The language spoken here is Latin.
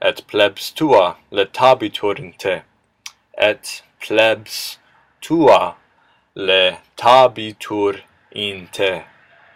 et plebs tua letabitur in te, et plebs tua letabitur in te.